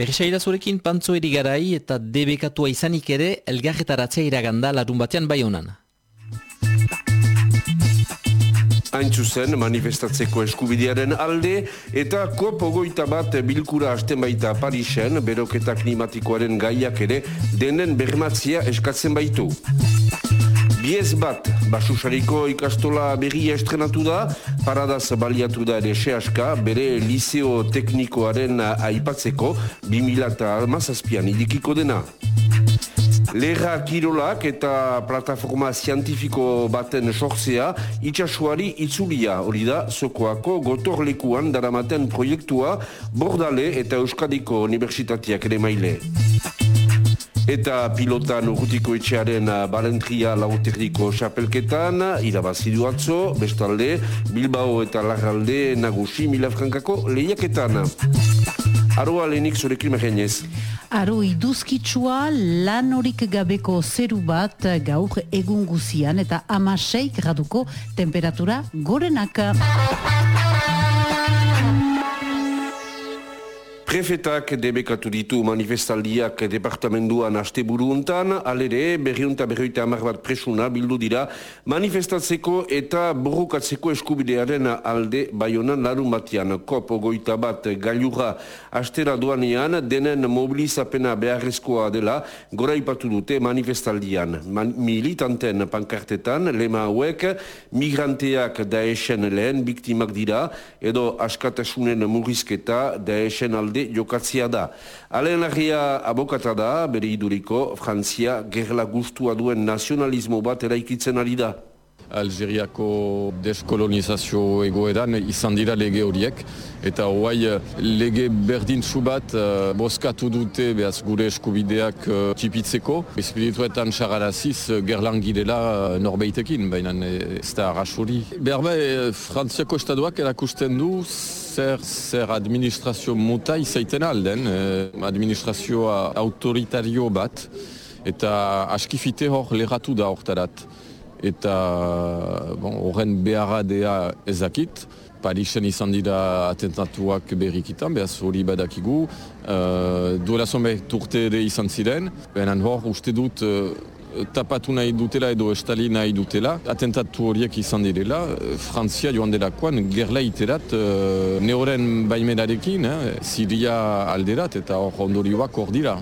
Berrisaida zurekin pantzo erigarai eta debekatua izanik ere elgarretaratzea iraganda larun batean bai honan. Hain zuzen manifestatzeko eskubidearen alde eta kopogoita bat bilkura hasten baita Parisen beroketa klimatikoaren gaiak ere denen bermatzia eskatzen baitu. Biez bat, basusariko ikastola berria estrenatu da, paradaz baliatu da ere sehaska, bere liceo teknikoaren aipatzeko 2000 eta idikiko dena. Lerra kirolak eta plataforma zientifiko baten sortzea itxasuari itzulia hori da zokoako gotorlekuan daramaten proiektua Bordale eta Euskadiko Unibertsitateak ere maile. Eta pilotan urrutiko etxearen balentria lauterriko xapelketan, irabazidu atzo, bestalde, Bilbao eta Larralde nagusi mila frankako lehiaketan. Aroa lehenik zurekin mehenez. Aro iduzkitsua lan horik gabeko zeru bat gaur egun guzian eta ama graduko temperatura gorenak. Prefetak debekatu ditu manifestaldiak departamenduan aste buruuntan, alere berriunta berriuta amar bat presuna bildu dira manifestatzeko eta borrokatzeko eskubidearen alde baionan larun batian. Kop ogoita bat gailura astera duanean denen mobilizapena beharrezkoa dela gora ipatu dute manifestaldian. militanten pankartetan, lema hauek, migranteak daesen lehen biktimak dira edo askatasunen murrizketa daesen alde jokatzia da. Alen lagia abokata da, bere iduriko, Frantzia gerla gustua duen nazionalismo bat eraikitzen ari da. Algeriako deskolonizazio egoeran izan dira lege horiek eta hoai lege berdin bat uh, boskatu dute behaz gure eskubideak uh, tipitzeko. Espirituetan xagaraziz uh, gerlan norbeitekin, baina ez da arrasuri. Berba, uh, Frantziako estaduak erakusten du zer, zer administrazio muta izaiten alden, eh, administrazioa autoritario bat, eta askifite hor leratu da hortarat. Eta horren bon, beharra dea ezakit, Parisen izan dira atentatuak berrikitan, behaz hori badakigu. Uh, duela zonbait urte ere izan ziren, behenan hor uste dut uh, tapatu nahi dutela edo estali nahi dutela, atentatu horiek izan direla, Frantzia joan delakoan gerla iterat uh, neoren baimenarekin, eh, Siria alderat eta hor ondorioak hor dira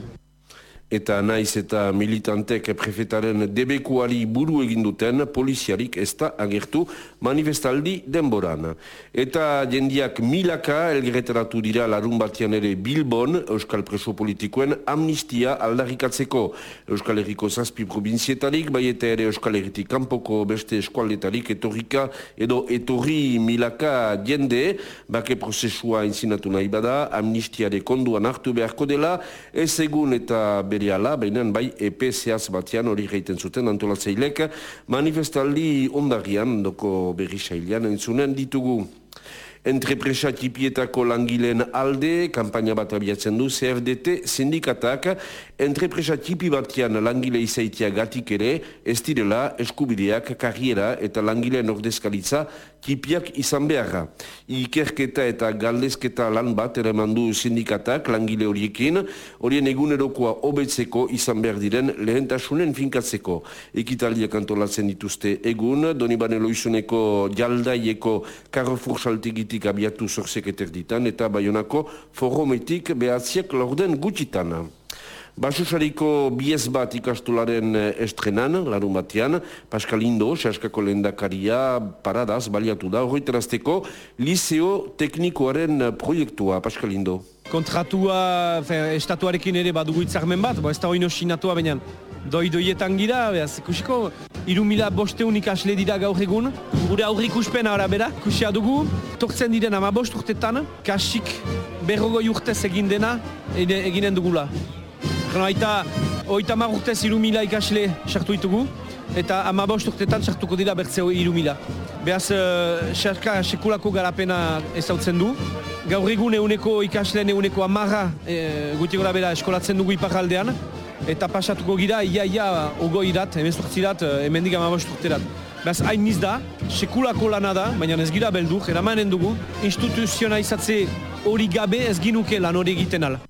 eta naiz eta militantek prefetaren debekuari buru egin duten poliziarik ez da agertu manifestaldi denboran. Eta jendiak milaka elgeretaratu dira larun batian ere Bilbon Euskal Preso Politikoen amnistia aldarrikatzeko Euskal Herriko zazpi provinzietarik, bai eta ere Euskal Herritik kanpoko beste eskualdetarik etorrika edo etorri milaka jende, bake prozesua inzinatu nahi bada, amnistiare konduan hartu beharko dela, ez egun eta bere ala, baina bai EP zehaz batean hori gaiten zuten antolatzeilek, manifestaldi ondarian, doko berri sailean entzunen ditugu. Entrepresa tipietako langileen alde, kampaina bat abiatzen du, CFDT sindikatak, entrepresa tipi batian langile izaitia gatik ere, ez direla eskubideak, karriera eta langileen ordezkalitza tipiak izan beharra. Ikerketa eta galdezketa lan bat ere mandu sindikatak langile horiekin, horien egunerokoa hobetzeko izan behar diren lehentasunen finkatzeko. Ekitaliak antolatzen dituzte egun, Donibane Loizuneko jaldaieko Carrefour saltigitik abiatu zorzeketer ditan eta Bayonako forometik behatziak lorden gutxitana. Basusariko biez bat ikastolaren eh, estrenan, larun batean, Pascal Indo, Saskako lendakaria paradaz, baliatu da, horretarazteko, Liceo Teknikoaren eh, proiektua, Pascal Indo. Kontratua, fe, estatuarekin ere badugu itzarmen bat, bo ez da hori sinatua baina doi doietan gira, behaz, ikusiko, iru mila bosteun ikasle dira gaur egun, gure aurri ikuspen arabera, kusia dugu, tortzen diren ama bost urtetan, kasik berrogoi urtez egin dena, eginen dugula. Eta oita mar urtez iru mila ikasle sartu ditugu eta ama bost urtetan sartuko dira bertzeo iru mila. Beaz, uh, sekulako garapena ezautzen du. Gaur egun euneko ikasleen euneko amarra e, guti gora bera eskolatzen dugu iparaldean eta pasatuko gira ia ia ogo irat, emezortzirat, emendik ama bost urterat. Beaz, hain niz da, sekulako lana da, baina ez gira beldur, eramanen dugu, instituzionalizatze hori gabe ez ginuke lan hori egiten ala.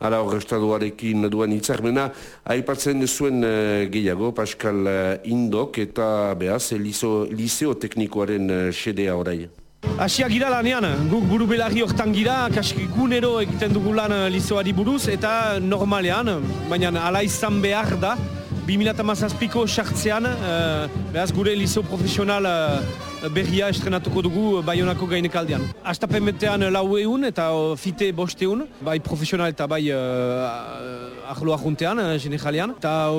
Ara hor estaduarekin duen itzarmena, aipatzen zuen uh, gehiago, Pascal Indok eta behaz, Liseo Teknikoaren uh, xedea orai. Asia gira lanean, guk buru belarri hortan gira, gunero egiten dugu lan lizoari buruz, eta normalean, baina ala izan behar da, 2008ko sartzean, uh, behaz gure lizo profesional uh, berria estrenatuko dugu Bayonako gainekaldian. Astapen betean lau egun eta fite boste egun, bai profesional eta bai uh, ahloa juntean, uh, genejalean. Eta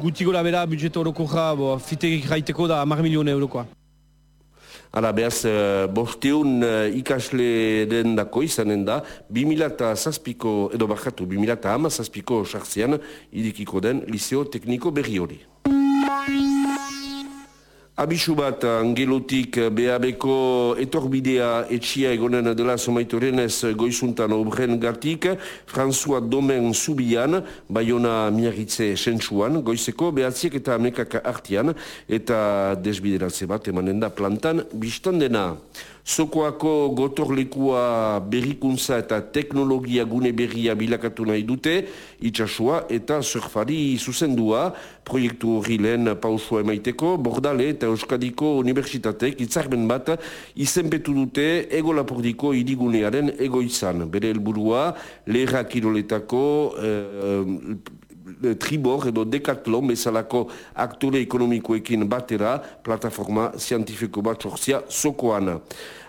guti gora bera budjet horoko ja, fite gaiteko da mar milion eurokoa. Hala, behaz, uh, bosteun uh, ikasle den dako izanen da, 2000 zazpiko, edo bakatu, 2000 ama zazpiko sartzean, idikiko den Liceo Tekniko berri hori. Abisu bat, angelotik BAB-ko etorbidea etxia egonen dela somaitoren ez goizuntan obren gartik, François Domen Zubian, Bayona Miarritze Sentsuan, goizeko behatziek eta amekak artian, eta desbideratze bat emanen da plantan biztan dena. Zokoako gotorlekua berrikuntza eta teknologia gune berria bilakatu nahi dute, itxasua eta surfari zuzendua, proiektu hori lehen pausua emaiteko, bordale eta Euskadiko Unibertsitatek itzarmen bat izenpetu dute ego lapordiko irigunearen egoizan. Bere helburua lehera kiroletako eh, tribor edo dekatlon bezalako aktore ekonomikoekin batera plataforma zientifiko bat sortzia zokoan.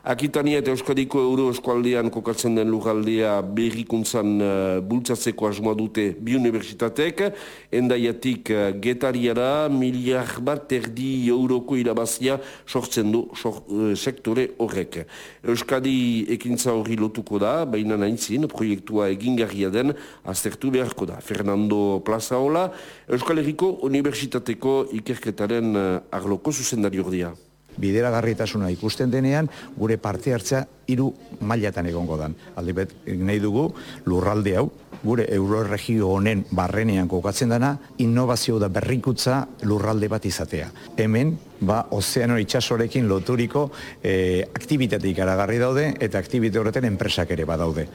Akitania eta Euskadiko Euro Eskualdean kokatzen den lugaldea berrikuntzan uh, bultzatzeko asmoa dute bi universitatek, endaiatik uh, getariara miliar bat erdi euroko irabazia sortzen du uh, sektore horrek. Euskadi ekintza horri lotuko da, baina naintzin, proiektua egingarria den aztertu beharko da. Fernando Plazaola, Euskal Herriko Universitateko ikerketaren uh, arloko zuzendari ordia bideragarritasuna ikusten denean, gure parte hartza hiru mailatan egongo dan. Aldibet, nahi dugu, lurralde hau, gure euroregio honen barrenean kokatzen dana, innovazio da berrikutza lurralde bat izatea. Hemen, ba, ozeano itxasorekin loturiko e, aktivitate ikaragarri daude, eta aktivitate horreten enpresak ere badaude.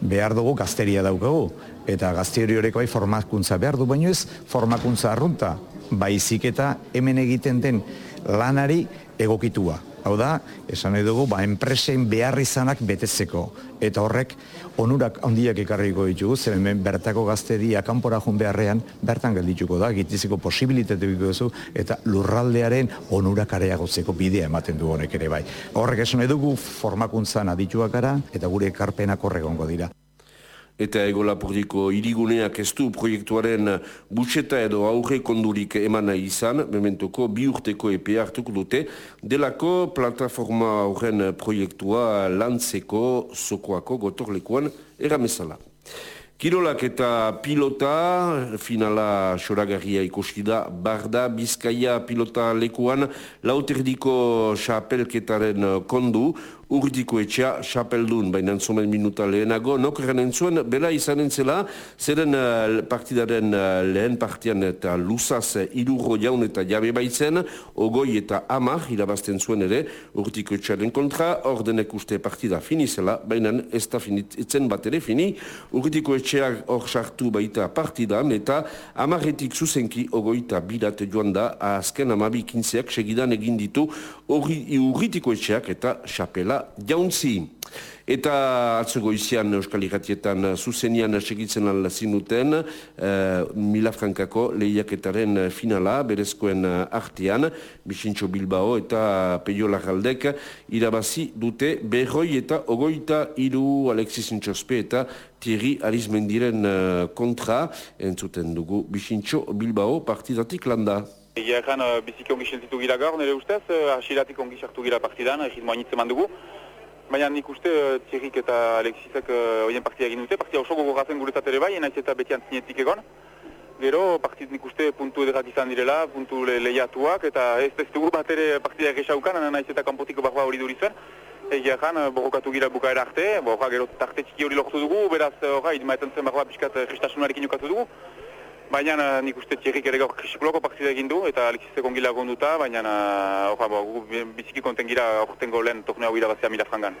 Behar dugu gazteria daukagu, eta gazteri horreko bai formakuntza behar du, baino ez formakuntza arrunta, baizik eta hemen egiten den lanari egokitua. Hau da, esan nahi dugu, ba, enpresen behar izanak betetzeko. Eta horrek, onurak handiak ekarriko ditugu, zer hemen bertako gazte dia kanpora jun beharrean, bertan geldituko da, gitiziko posibilitate dugu eta lurraldearen onurak areagotzeko bidea ematen du honek ere bai. Horrek esan nahi dugu, formakuntzan adituak gara, eta gure ekarpenak horregongo dira eta ego lapordiko iriguneak ez du proiektuaren butxeta edo aurre kondurik emana izan, mementoko bi urteko EPE hartuko dute, delako plataforma horren proiektua lantzeko zokoako gotorlekuan eramezala. Kirolak eta pilota, finala xoragarria ikusi da, barda, bizkaia pilota lekuan, lauterdiko xapelketaren kondu, urdiko etxea xapeldun, baina zomen minuta lehenago, nok eranen zuen, bela izanen zela, zeren uh, partidaren uh, lehen partian eta lusaz uh, irurro jaun eta jabe baitzen, ogoi eta amar, irabazten zuen ere, urdiko etxearen kontra, ordenek uste partida finizela, baina ez da finitzen bat ere fini, urdiko etxeak hor sartu baita partidan, eta amaretik zuzenki ogoi eta bilat joan da, azken amabi kintzeak segidan egin ditu, urritiko etxeak eta xapela jauntzi. Eta atzugo izian Euskal Iratietan zuzenian segitzen zinuten uh, Mila Frankako lehiaketaren finala, berezkoen artean, Bixintxo Bilbao eta Peio Lagaldek irabazi dute berroi eta ogoita iru Alexis Intxospe eta Thierry Arizmendiren kontra, entzuten dugu Bixintxo Bilbao partidatik landa. Egia egan uh, biziki ongi sentitu gira gaur, nire ustez, uh, asiratik ongi sartu gira partidan, egin moanitze mandugu. Baina nik uste uh, Thierryk eta Alexisek horien uh, partia egin dute, partia oso gogorazen guretzat ere bai, enaiz eta beti antzinetik egon. Gero, partit nik uste puntu edekak izan direla, puntu le lehiatuak, eta ez ez dugu bat ere partida egresaukan, enaiz eta kanpotiko barba hori durizuen. Egia egan, uh, borrokatu gira bukaera arte, borra gero tarte txiki hori lortu dugu, beraz, horra, idmaetan zen barba biskat kristasunarekin jokatu dugu. Baina uh, nik uste txerrik ere gaur krisikuloko partida egin du eta Alexisek ongila gonduta, baina uh, biziki konten gira ortengo lehen torneo irabazia mila frangan.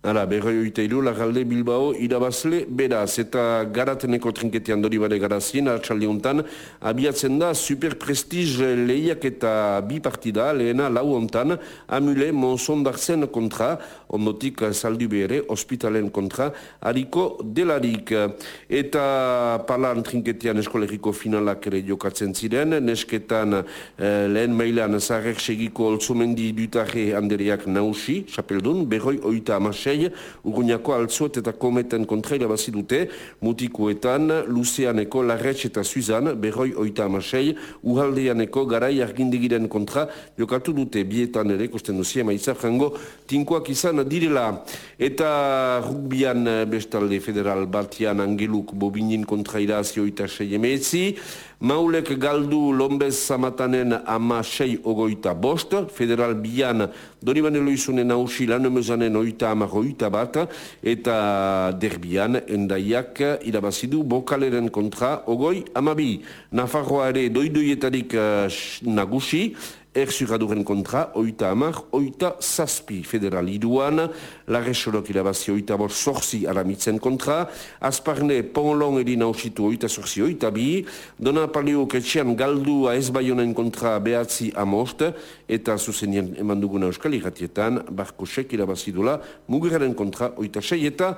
Hala, berroi oita iru, lagalde Bilbao irabazle beraz, eta garateneko trinketean dori bare garazien, hontan, abiatzen da superprestiz lehiak eta bi partida, lehena lau hontan, amule monzondarzen kontra, ondotik saldu bere, hospitalen kontra, hariko delarik. Eta palan trinketean eskolegiko finalak ere jokatzen ziren, nesketan eh, lehen mailan zarek segiko olzomendi dutarre handereak nausi, chapeldun, berroi oita amasei, sei, urruñako altzuet eta kometen kontraila bazidute, mutikuetan, Luzeaneko, Larretx eta Suizan, berroi oita amasei, uhaldeaneko garai argindigiren kontra, jokatu dute bietan ere, kosten duzien maizar jango, tinkoak izan direla. Eta rugbian bestalde federal batian angeluk bobinin kontraila zioita sei emeetzi, Maulek galdu lombez zamatanen ama sei ogoita bost, federal bian Donibane Loizunen hausi lan emezanen oita ama oita bat, eta derbian endaiak irabazidu bokaleren kontra ogoi amabi. Nafarroa ere doidoietarik uh, nagusi, Erzuraduren kontra, oita amar, oita zazpi. Federal iduan, Larresorok irabazi oita bor sorzi aramitzen kontra, Azparne Ponlon edin hausitu oita sorzi oita bi, Dona Paleo Ketxian galdu ez baionen kontra behatzi amost, eta zuzenien eman duguna euskal irratietan, Barko Sek irabazi dula, Muguraren kontra oita sei. Eta,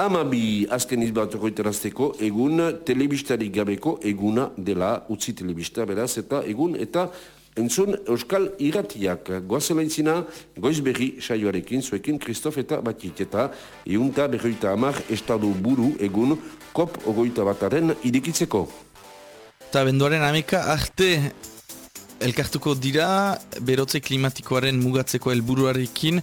Amabi azken izbatu goiterazteko egun telebistarik gabeko eguna dela utzi telebista beraz eta egun eta Entzun Euskal Iratiak, goazela itzina, goiz berri saioarekin, zuekin Kristof eta Batit, eta iunta berroita amar estadu buru egun kop ogoita bataren idikitzeko. Eta benduaren amika arte elkartuko dira, berotze klimatikoaren mugatzeko helburuarekin,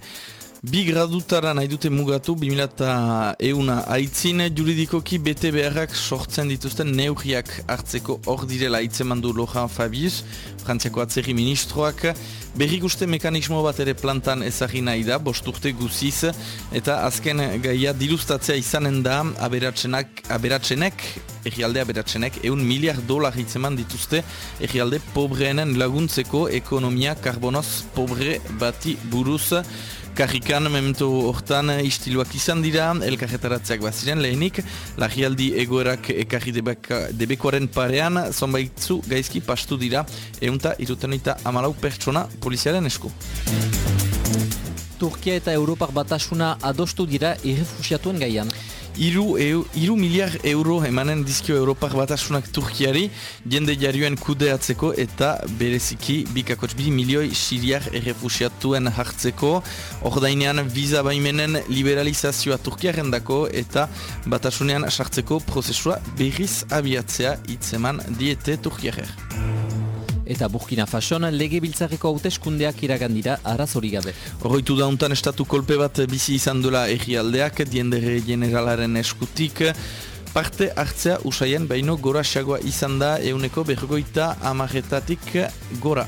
Bi gradutara nahi dute mugatu, 2000 euna aitzin juridikoki bete beharrak sortzen dituzten neurriak hartzeko hor direla aitzemandu Lohan Fabius, frantziako atzerri ministroak, berrik uste mekanismo bat ere plantan ezagin nahi da, bosturte guziz, eta azken gaia dilustatzea izanen da aberatzenak, aberatzenek, egialde aberatzenek, eun miliar dolar hitzeman dituzte egialde pobreenen laguntzeko ekonomia karbonoz pobre bati buruz, Karrikan, memento hortan istiluak izan dira, elkarretaratzeak baziren lehenik, lagialdi egoerak ekarri debekoaren parean, zonbaitzu gaizki pastu dira, eunta irutenoita amalau pertsona poliziaren esku. Turkia eta Europak batasuna adostu dira irrefusiatuen gaian. Iru, eu, iru miliar euro emanen dizkio Europar batasunak Turkiari jende jarioen kudeatzeko eta bereziki bikakots bi milioi siriar errefusiatuen hartzeko ordainean viza baimenen liberalizazioa Turkiaren dako eta batasunean sartzeko prozesua berriz abiatzea itzeman diete Turkiarer. Eta Burkina Fason lege biltzareko hauteskundeak iragandira arazori gabe. Horroitu dauntan estatu kolpe bat bizi izan dela egialdeak, diendere generalaren eskutik, parte hartzea usaien baino gora xagoa izan da euneko bergoita amaretatik gora.